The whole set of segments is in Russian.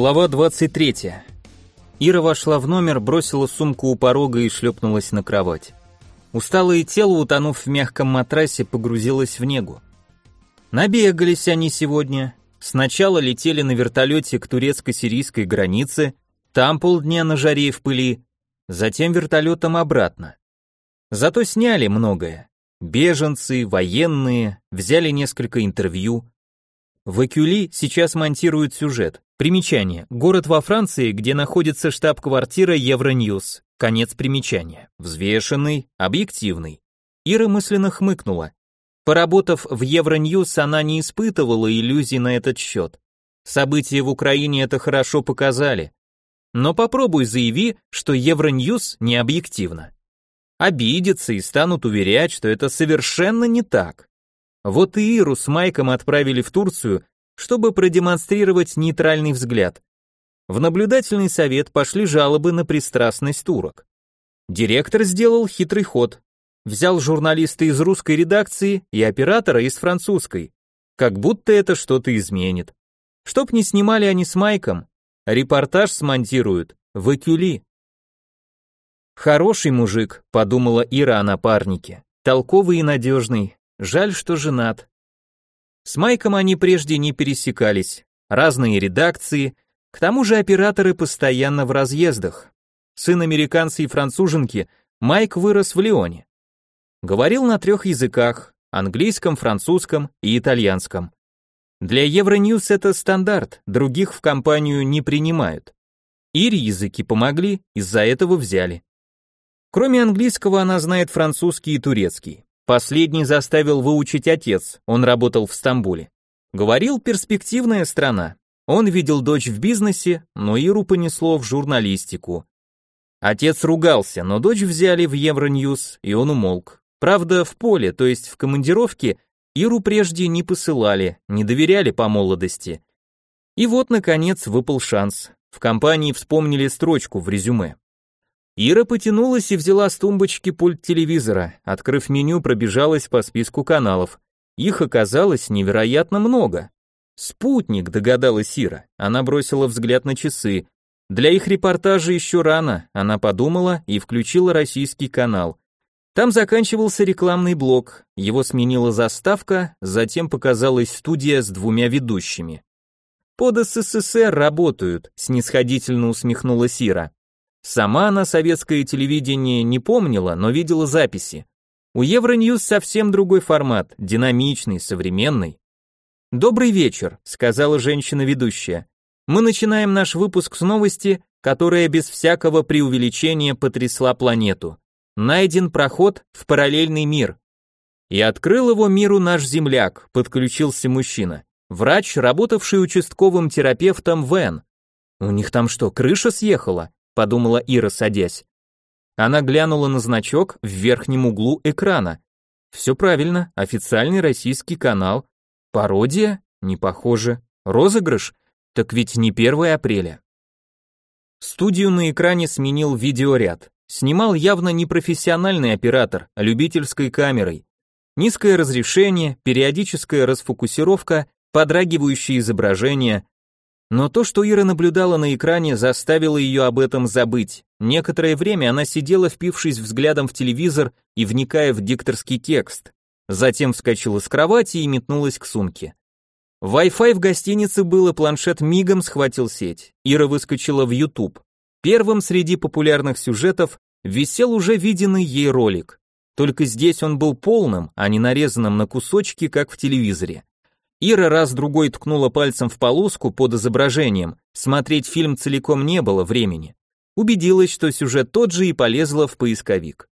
Глава 23. Ира вошла в номер, бросила сумку у порога и шлепнулась на кровать. Усталое тело, утонув в мягком матрасе, погрузилось в негу. Набегались они сегодня. Сначала летели на вертолете к турецко-сирийской границе, там полдня на жаре и в пыли, затем вертолетом обратно. Зато сняли многое. Беженцы, военные, взяли несколько интервью. В Экюли сейчас монтируют сюжет. Примечание. Город во Франции, где находится штаб-квартира Евроньюз. Конец примечания. Взвешенный, объективный. Ира мысленно хмыкнула. Поработав в Евроньюз, она не испытывала иллюзий на этот счет. События в Украине это хорошо показали. Но попробуй заяви, что Евроньюз не объективно. Обидятся и станут уверять, что это совершенно не так. Вот и Иру с Майком отправили в Турцию, чтобы продемонстрировать нейтральный взгляд. В наблюдательный совет пошли жалобы на пристрастность турок. Директор сделал хитрый ход. Взял журналиста из русской редакции и оператора из французской. Как будто это что-то изменит. Чтоб не снимали они с Майком, репортаж смонтируют в Экюли. Хороший мужик, подумала Ира о напарнике. Толковый и надежный. Жаль, что женат. С Майком они прежде не пересекались, разные редакции, к тому же операторы постоянно в разъездах. Сын американца и француженки, Майк вырос в Лионе. Говорил на трех языках, английском, французском и итальянском. Для Евроньюз это стандарт, других в компанию не принимают. Ире языки помогли, из-за этого взяли. Кроме английского она знает французский и турецкий. Последний заставил выучить отец, он работал в Стамбуле. Говорил, перспективная страна. Он видел дочь в бизнесе, но Иру понесло в журналистику. Отец ругался, но дочь взяли в Евроньюз, и он умолк. Правда, в поле, то есть в командировке, Иру прежде не посылали, не доверяли по молодости. И вот, наконец, выпал шанс. В компании вспомнили строчку в резюме. Ира потянулась и взяла с тумбочки пульт телевизора, открыв меню, пробежалась по списку каналов. Их оказалось невероятно много. Спутник, догадалась Ира. Она бросила взгляд на часы. Для их репортажа еще рано, она подумала и включила российский канал. Там заканчивался рекламный блок, его сменила заставка, затем показалась студия с двумя ведущими. «Под СССР работают», — снисходительно усмехнулась Ира. Сама она советское телевидение не помнила, но видела записи. У Евроньюз совсем другой формат, динамичный, современный. «Добрый вечер», — сказала женщина-ведущая. «Мы начинаем наш выпуск с новости, которая без всякого преувеличения потрясла планету. Найден проход в параллельный мир. И открыл его миру наш земляк, подключился мужчина. Врач, работавший участковым терапевтом Вен. У них там что, крыша съехала? Подумала Ира, садясь. Она глянула на значок в верхнем углу экрана. Все правильно, официальный российский канал. Пародия? Не похоже. Розыгрыш? Так ведь не 1 апреля. Студию на экране сменил видеоряд. Снимал явно не профессиональный оператор, а любительской камерой. Низкое разрешение, периодическая расфокусировка, подрагивающее изображение, но то, что Ира наблюдала на экране, заставило ее об этом забыть. Некоторое время она сидела, впившись взглядом в телевизор и вникая в дикторский текст. Затем вскочила с кровати и метнулась к сумке. Wi-Fi в гостинице был, и планшет мигом схватил сеть. Ира выскочила в YouTube. Первым среди популярных сюжетов висел уже виденный ей ролик. Только здесь он был полным, а не нарезанным на кусочки, как в телевизоре. Ира раз-другой ткнула пальцем в полоску под изображением, смотреть фильм целиком не было времени. Убедилась, что сюжет тот же и полезла в поисковик.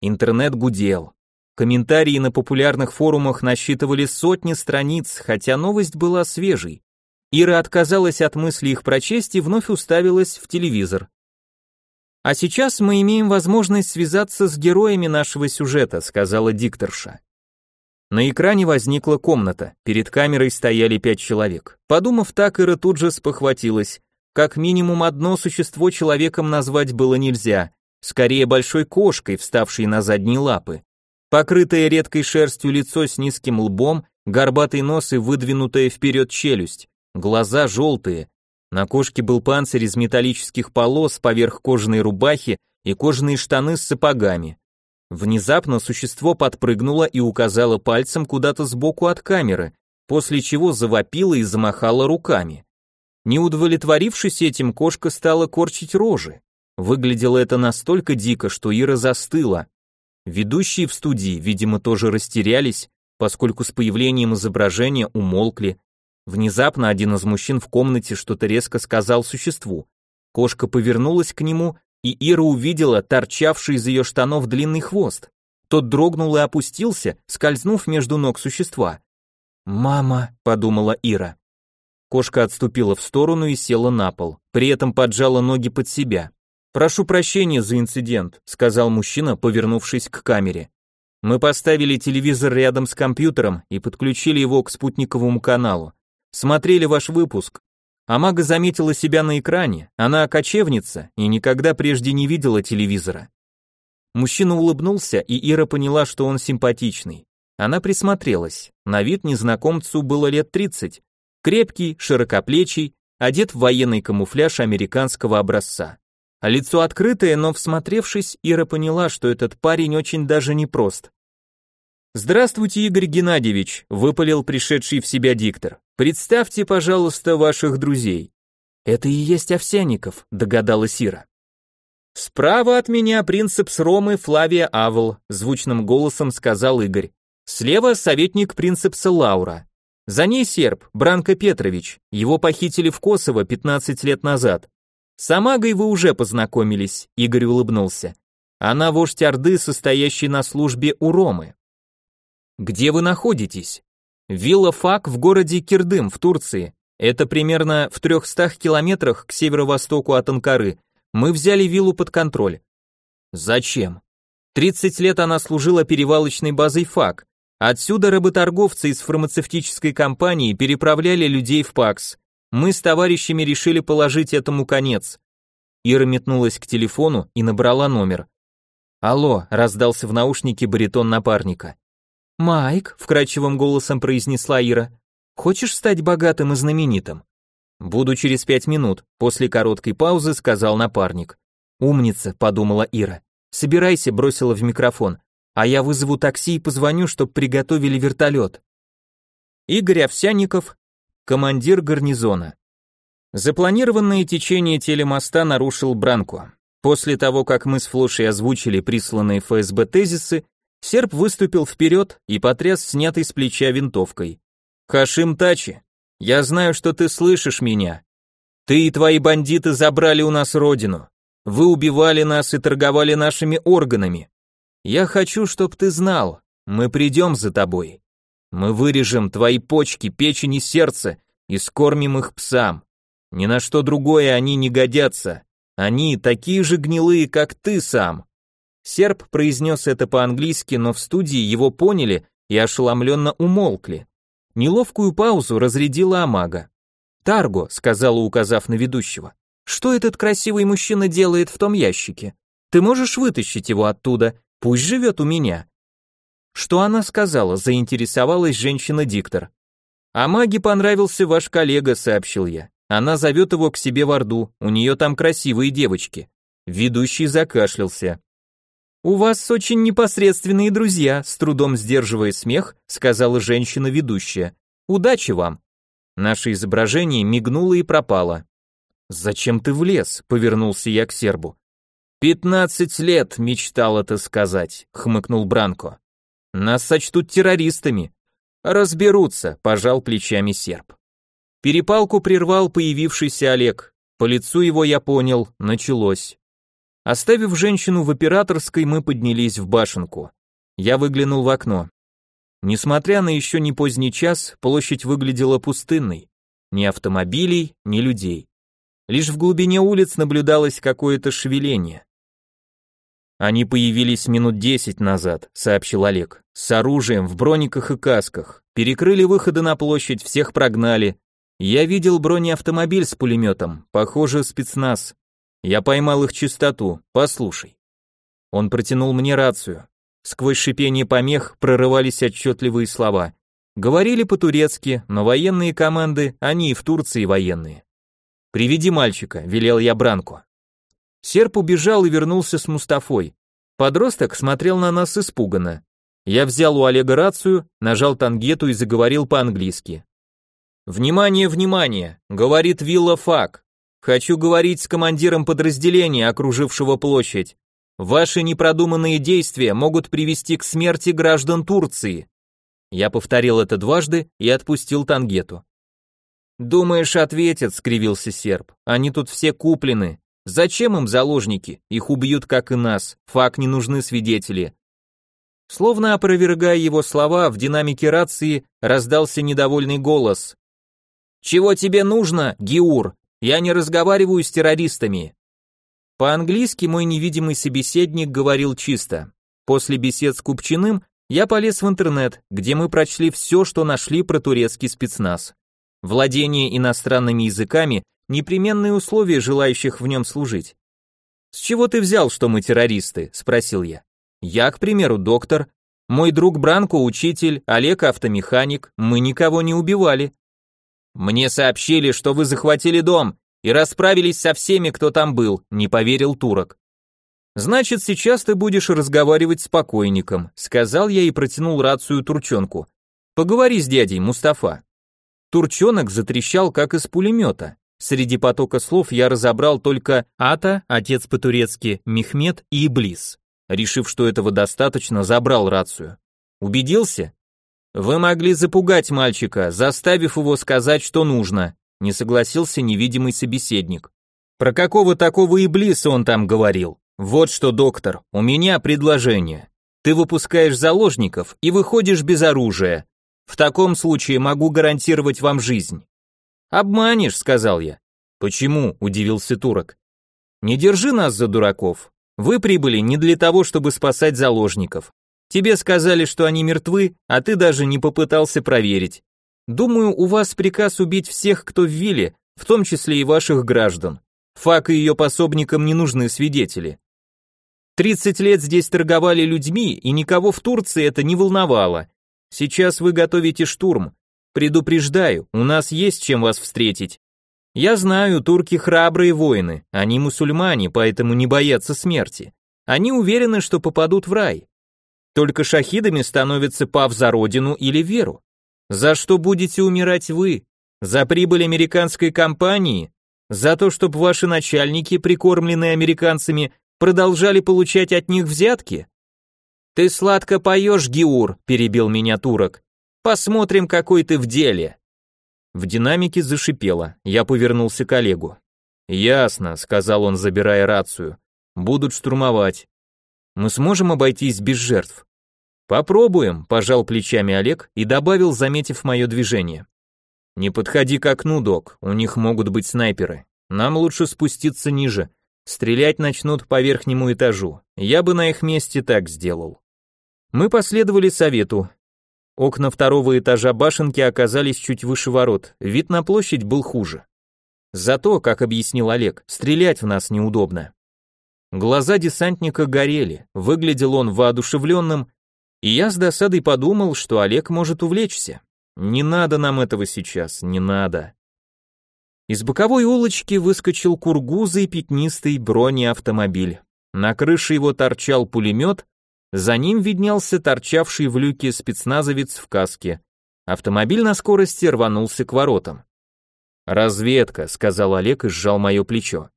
Интернет гудел. Комментарии на популярных форумах насчитывали сотни страниц, хотя новость была свежей. Ира отказалась от мысли их прочесть и вновь уставилась в телевизор. А сейчас мы имеем возможность связаться с героями нашего сюжета, сказала дикторша. На экране возникла комната, перед камерой стояли пять человек. Подумав так, Ира тут же спохватилась. Как минимум одно существо человеком назвать было нельзя, скорее большой кошкой, вставшей на задние лапы. Покрытое редкой шерстью лицо с низким лбом, горбатый нос и выдвинутая вперед челюсть, глаза желтые. На кошке был панцирь из металлических полос поверх кожаной рубахи и кожаные штаны с сапогами. Внезапно существо подпрыгнуло и указало пальцем куда-то сбоку от камеры, после чего завопило и замахало руками. Не удовлетворившись этим, кошка стала корчить рожи. Выглядело это настолько дико, что Ира застыла. Ведущие в студии, видимо, тоже растерялись, поскольку с появлением изображения умолкли. Внезапно один из мужчин в комнате что-то резко сказал существу. Кошка повернулась к нему, и Ира увидела торчавший из ее штанов длинный хвост. Тот дрогнул и опустился, скользнув между ног существа. «Мама», — подумала Ира. Кошка отступила в сторону и села на пол, при этом поджала ноги под себя. «Прошу прощения за инцидент», — сказал мужчина, повернувшись к камере. «Мы поставили телевизор рядом с компьютером и подключили его к спутниковому каналу. Смотрели ваш выпуск. Амага заметила себя на экране, она кочевница и никогда прежде не видела телевизора». Мужчина улыбнулся, и Ира поняла, что он симпатичный. Она присмотрелась. На вид незнакомцу было лет 30. Крепкий, широкоплечий, одет в военный камуфляж американского образца. Лицо открытое, но всмотревшись, Ира поняла, что этот парень очень даже непрост. «Здравствуйте, Игорь Геннадьевич», — выпалил пришедший в себя диктор. «Представьте, пожалуйста, ваших друзей». «Это и есть Овсяников», — догадалась Ира. «Справа от меня принцепс Ромы Флавия Авл», — звучным голосом сказал Игорь. «Слева советник принцепса Лаура. За ней серб, Бранко Петрович. Его похитили в Косово 15 лет назад. С Амагой вы уже познакомились, Игорь улыбнулся. Она вождь Орды, состоящий на службе у Ромы. Где вы находитесь? Вилла Фак в городе Кирдым в Турции. Это примерно в 300 километрах к северо-востоку от Анкары. Мы взяли виллу под контроль. Зачем? 30 лет она служила перевалочной базой ФАК. Отсюда работорговцы из фармацевтической компании переправляли людей в ПАКС. Мы с товарищами решили положить этому конец. Ира метнулась к телефону и набрала номер. «Алло», — раздался в наушнике баритон напарника. «Майк», — вкрадчивым голосом произнесла Ира, — «хочешь стать богатым и знаменитым?» «Буду через пять минут», — после короткой паузы сказал напарник. «Умница», — подумала Ира. «Собирайся», — бросила в микрофон, «а я вызову такси и позвоню, чтоб приготовили вертолет». Игорь Овсянников командир гарнизона. Запланированное течение телемоста нарушил Бранко. После того, как мы с Флошей озвучили присланные ФСБ тезисы, серб выступил вперед и потряс снятой с плеча винтовкой. «Хашим Тачи, я знаю, что ты слышишь меня. Ты и твои бандиты забрали у нас родину. Вы убивали нас и торговали нашими органами. Я хочу, чтоб ты знал, мы придем за тобой. Мы вырежем твои почки, печень и сердце и скормим их псам. Ни на что другое они не годятся. Они такие же гнилые, как ты сам. Серб произнес это по-английски, но в студии его поняли и ошеломленно умолкли. Неловкую паузу разрядила Амага. «Тарго», — сказала, указав на ведущего, — «что этот красивый мужчина делает в том ящике? Ты можешь вытащить его оттуда, пусть живет у меня. Что она сказала, заинтересовалась женщина-диктор. «А понравился ваш коллега», — сообщил я. «Она зовет его к себе в Орду, у нее там красивые девочки». Ведущий закашлялся. «У вас очень непосредственные друзья», — с трудом сдерживая смех, сказала женщина-ведущая. «Удачи вам». Наше изображение мигнуло и пропало. «Зачем ты влез?» — повернулся я к сербу. «Пятнадцать лет», — мечтал это сказать, — хмыкнул Бранко. Нас сочтут террористами. Разберутся, пожал плечами серб. Перепалку прервал появившийся Олег. По лицу его я понял, началось. Оставив женщину в операторской, мы поднялись в башенку. Я выглянул в окно. Несмотря на еще не поздний час, площадь выглядела пустынной. Ни автомобилей, ни людей. Лишь в глубине улиц наблюдалось какое-то шевеление. Они появились минут десять назад, сообщил Олег. С оружием, в брониках и касках. Перекрыли выходы на площадь, всех прогнали. Я видел бронеавтомобиль с пулеметом, похоже, спецназ. Я поймал их чистоту, послушай. Он протянул мне рацию. Сквозь шипение помех прорывались отчетливые слова. Говорили по-турецки, но военные команды, они и в Турции военные. «Приведи мальчика», — велел я Бранку. Серп убежал и вернулся с Мустафой. Подросток смотрел на нас испуганно. Я взял у Олега рацию, нажал тангету и заговорил по-английски. «Внимание, внимание!» — говорит Вилла Фак. «Хочу говорить с командиром подразделения, окружившего площадь. Ваши непродуманные действия могут привести к смерти граждан Турции». Я повторил это дважды и отпустил тангету. «Думаешь, ответят?» — скривился серб. «Они тут все куплены. Зачем им заложники? Их убьют, как и нас. Фак не нужны свидетели». Словно опровергая его слова, в динамике рации раздался недовольный голос. «Чего тебе нужно, Гиур? Я не разговариваю с террористами». По-английски мой невидимый собеседник говорил чисто. После бесед с Купчиным я полез в интернет, где мы прочли все, что нашли про турецкий спецназ. Владение иностранными языками – непременные условия желающих в нем служить. «С чего ты взял, что мы террористы?» – спросил я. «Я, к примеру, доктор. Мой друг Бранко – учитель, Олег – автомеханик. Мы никого не убивали». «Мне сообщили, что вы захватили дом и расправились со всеми, кто там был», – не поверил турок. «Значит, сейчас ты будешь разговаривать с покойником», – сказал я и протянул рацию турчонку. «Поговори с дядей, Мустафа». Турчонок затрещал, как из пулемета. Среди потока слов я разобрал только Ата, отец по-турецки, Мехмед и Иблис. Решив, что этого достаточно, забрал рацию. Убедился? Вы могли запугать мальчика, заставив его сказать, что нужно, не согласился невидимый собеседник. Про какого такого Иблиса он там говорил? Вот что, доктор, у меня предложение. Ты выпускаешь заложников и выходишь без оружия, в таком случае могу гарантировать вам жизнь. Обманешь, сказал я. Почему? удивился турок. Не держи нас за дураков. Вы прибыли не для того, чтобы спасать заложников. Тебе сказали, что они мертвы, а ты даже не попытался проверить. Думаю, у вас приказ убить всех, кто в вилле, в том числе и ваших граждан. Фак и ее пособникам не нужны свидетели. 30 лет здесь торговали людьми, и никого в Турции это не волновало. Сейчас вы готовите штурм. Предупреждаю, у нас есть чем вас встретить. Я знаю, турки храбрые воины, они мусульмане, поэтому не боятся смерти. Они уверены, что попадут в рай. Только шахидами становятся пав за родину или веру. За что будете умирать вы? За прибыль американской компании? За то, чтобы ваши начальники, прикормленные американцами, продолжали получать от них взятки? «Ты сладко поешь, Гиур», — перебил меня турок. «Посмотрим, какой ты в деле». В динамике зашипело, я повернулся к Олегу. «Ясно», — сказал он, забирая рацию. «Будут штурмовать. Мы сможем обойтись без жертв?» «Попробуем», — пожал плечами Олег и добавил, заметив мое движение. «Не подходи к окну, док, у них могут быть снайперы. Нам лучше спуститься ниже. Стрелять начнут по верхнему этажу. Я бы на их месте так сделал». Мы последовали совету. Окна второго этажа башенки оказались чуть выше ворот, вид на площадь был хуже. Зато, как объяснил Олег, стрелять в нас неудобно. Глаза десантника горели, выглядел он воодушевленным, и я с досадой подумал, что Олег может увлечься. Не надо нам этого сейчас, не надо. Из боковой улочки выскочил кургузый пятнистый бронеавтомобиль. На крыше его торчал пулемет, за ним виднелся торчавший в люке спецназовец в каске. Автомобиль на скорости рванулся к воротам. «Разведка», — сказал Олег и сжал мое плечо.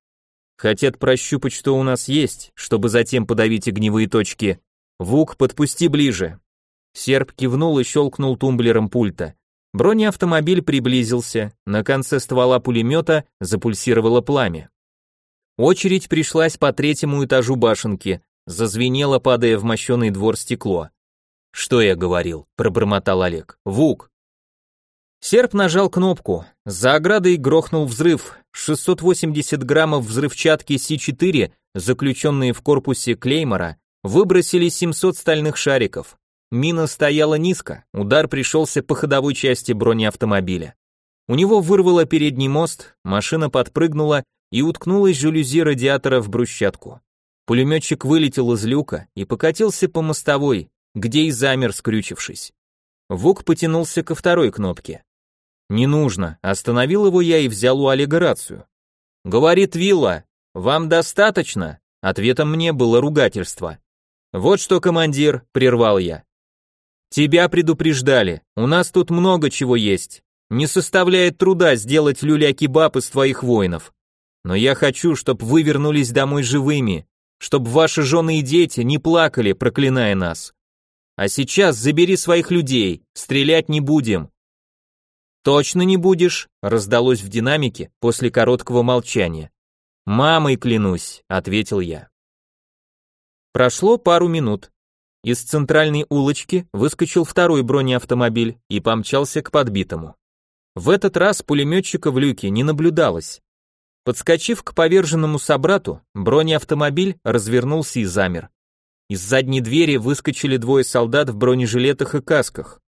«Хотят прощупать, что у нас есть, чтобы затем подавить огневые точки. Вук, подпусти ближе». Серб кивнул и щелкнул тумблером пульта. Бронеавтомобиль приблизился, на конце ствола пулемета запульсировало пламя. Очередь пришлась по третьему этажу башенки, Зазвенело, падая в мощеный двор стекло. «Что я говорил?» – пробормотал Олег. «Вук!» Серп нажал кнопку. За оградой грохнул взрыв. 680 граммов взрывчатки С4, заключенные в корпусе Клеймора, выбросили 700 стальных шариков. Мина стояла низко, удар пришелся по ходовой части бронеавтомобиля. У него вырвало передний мост, машина подпрыгнула и уткнулась жалюзи радиатора в брусчатку. Пулеметчик вылетел из люка и покатился по мостовой, где и замер, скрючившись. Вук потянулся ко второй кнопке. «Не нужно», остановил его я и взял у Олега рацию. Говорит Вилла, вам достаточно? Ответом мне было ругательство. Вот что, командир, прервал я. Тебя предупреждали, у нас тут много чего есть. Не составляет труда сделать люля-кебаб из твоих воинов. Но я хочу, чтобы вы вернулись домой живыми, чтобы ваши жены и дети не плакали, проклиная нас. А сейчас забери своих людей, стрелять не будем. Точно не будешь, раздалось в динамике после короткого молчания. Мамой клянусь, ответил я. Прошло пару минут. Из центральной улочки выскочил второй бронеавтомобиль и помчался к подбитому. В этот раз пулеметчика в люке не наблюдалось. Подскочив к поверженному собрату, бронеавтомобиль развернулся и замер. Из задней двери выскочили двое солдат в бронежилетах и касках.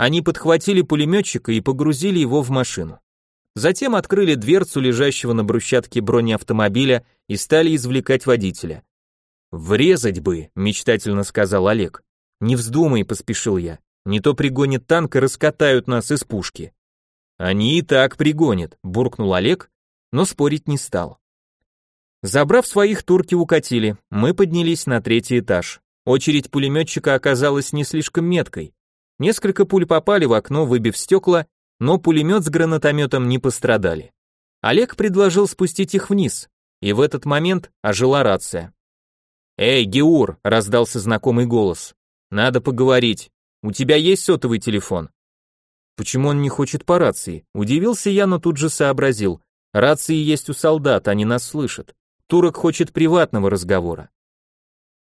Они подхватили пулеметчика и погрузили его в машину. Затем открыли дверцу лежащего на брусчатке бронеавтомобиля и стали извлекать водителя. «Врезать бы», — мечтательно сказал Олег. «Не вздумай», — поспешил я. «Не то пригонят танк и раскатают нас из пушки». «Они и так пригонят», — буркнул Олег но спорить не стал. Забрав своих, турки укатили, мы поднялись на третий этаж. Очередь пулеметчика оказалась не слишком меткой. Несколько пуль попали в окно, выбив стекла, но пулемет с гранатометом не пострадали. Олег предложил спустить их вниз, и в этот момент ожила рация. «Эй, Геур!» — раздался знакомый голос. «Надо поговорить. У тебя есть сотовый телефон?» Почему он не хочет по рации? Удивился я, но тут же сообразил. Рации есть у солдат, они нас слышат. Турок хочет приватного разговора.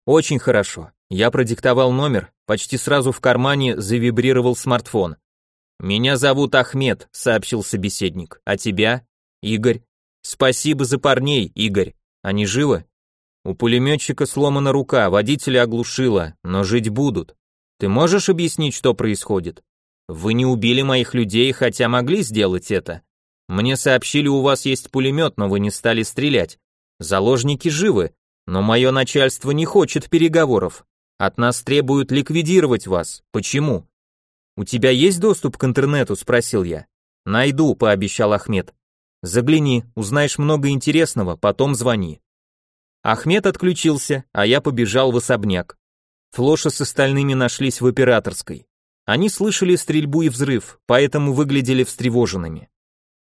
Очень хорошо. Я продиктовал номер, почти сразу в кармане завибрировал смартфон. Меня зовут Ахмед, сообщил собеседник. А тебя? Игорь. Спасибо за парней, Игорь. Они живы? У пулеметчика сломана рука, водителя оглушило, но жить будут. Ты можешь объяснить, что происходит? Вы не убили моих людей, хотя могли сделать это. Мне сообщили, у вас есть пулемет, но вы не стали стрелять. Заложники живы, но мое начальство не хочет переговоров. От нас требуют ликвидировать вас. Почему? У тебя есть доступ к интернету, спросил я. Найду, пообещал Ахмед. Загляни, узнаешь много интересного, потом звони. Ахмед отключился, а я побежал в особняк. Флоша с остальными нашлись в операторской. Они слышали стрельбу и взрыв, поэтому выглядели встревоженными.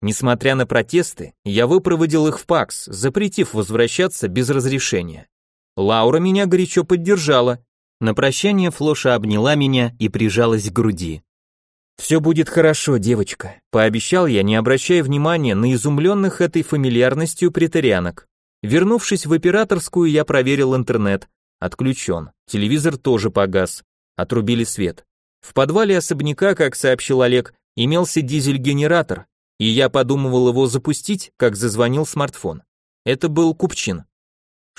Несмотря на протесты, я выпроводил их в ПАКС, запретив возвращаться без разрешения. Лаура меня горячо поддержала. На прощание Флоша обняла меня и прижалась к груди. «Все будет хорошо, девочка», — пообещал я, не обращая внимания на изумленных этой фамильярностью претарианок. Вернувшись в операторскую, я проверил интернет. Отключен. Телевизор тоже погас. Отрубили свет. В подвале особняка, как сообщил Олег, имелся дизель-генератор, и я подумывал его запустить, как зазвонил смартфон. Это был Купчин.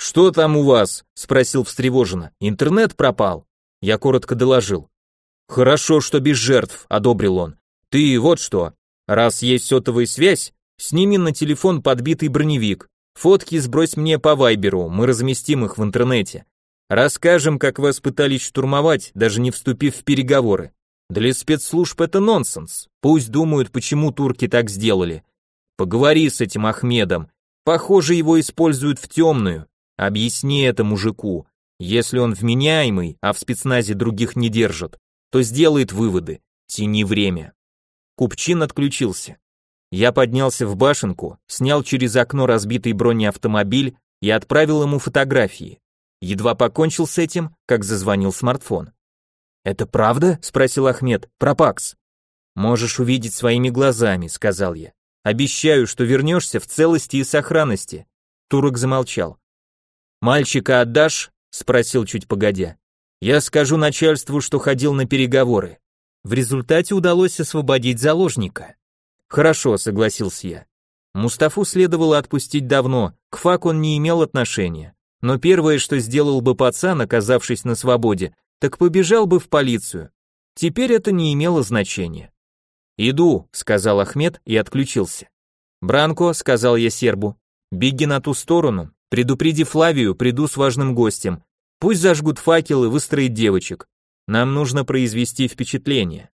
«Что там у вас?» – спросил встревоженно. «Интернет пропал?» Я коротко доложил. «Хорошо, что без жертв», – одобрил он. «Ты вот что, раз есть сотовая связь, сними на телефон подбитый броневик, фотки сбрось мне по вайберу, мы разместим их в интернете. Расскажем, как вас пытались штурмовать, даже не вступив в переговоры. Для спецслужб это нонсенс. Пусть думают, почему турки так сделали. Поговори с этим Ахмедом. Похоже, его используют в темную. Объясни это мужику. Если он вменяемый, а в спецназе других не держат, то сделает выводы. Тяни время. Купчин отключился. Я поднялся в башенку, снял через окно разбитый бронеавтомобиль и отправил ему фотографии. Едва покончил с этим, как зазвонил смартфон. «Это правда?» — спросил Ахмед. «Пропакс». «Можешь увидеть своими глазами», — сказал я. «Обещаю, что вернешься в целости и сохранности». Турок замолчал. «Мальчика отдашь?» — спросил чуть погодя. «Я скажу начальству, что ходил на переговоры». В результате удалось освободить заложника. «Хорошо», — согласился я. Мустафу следовало отпустить давно, к фак он не имел отношения. Но первое, что сделал бы пацан, оказавшись на свободе, так побежал бы в полицию. Теперь это не имело значения. «Иду», — сказал Ахмед и отключился. «Бранко», — сказал я сербу, — «беги на ту сторону, предупреди Флавию, приду с важным гостем. Пусть зажгут факелы, выстроит девочек. Нам нужно произвести впечатление».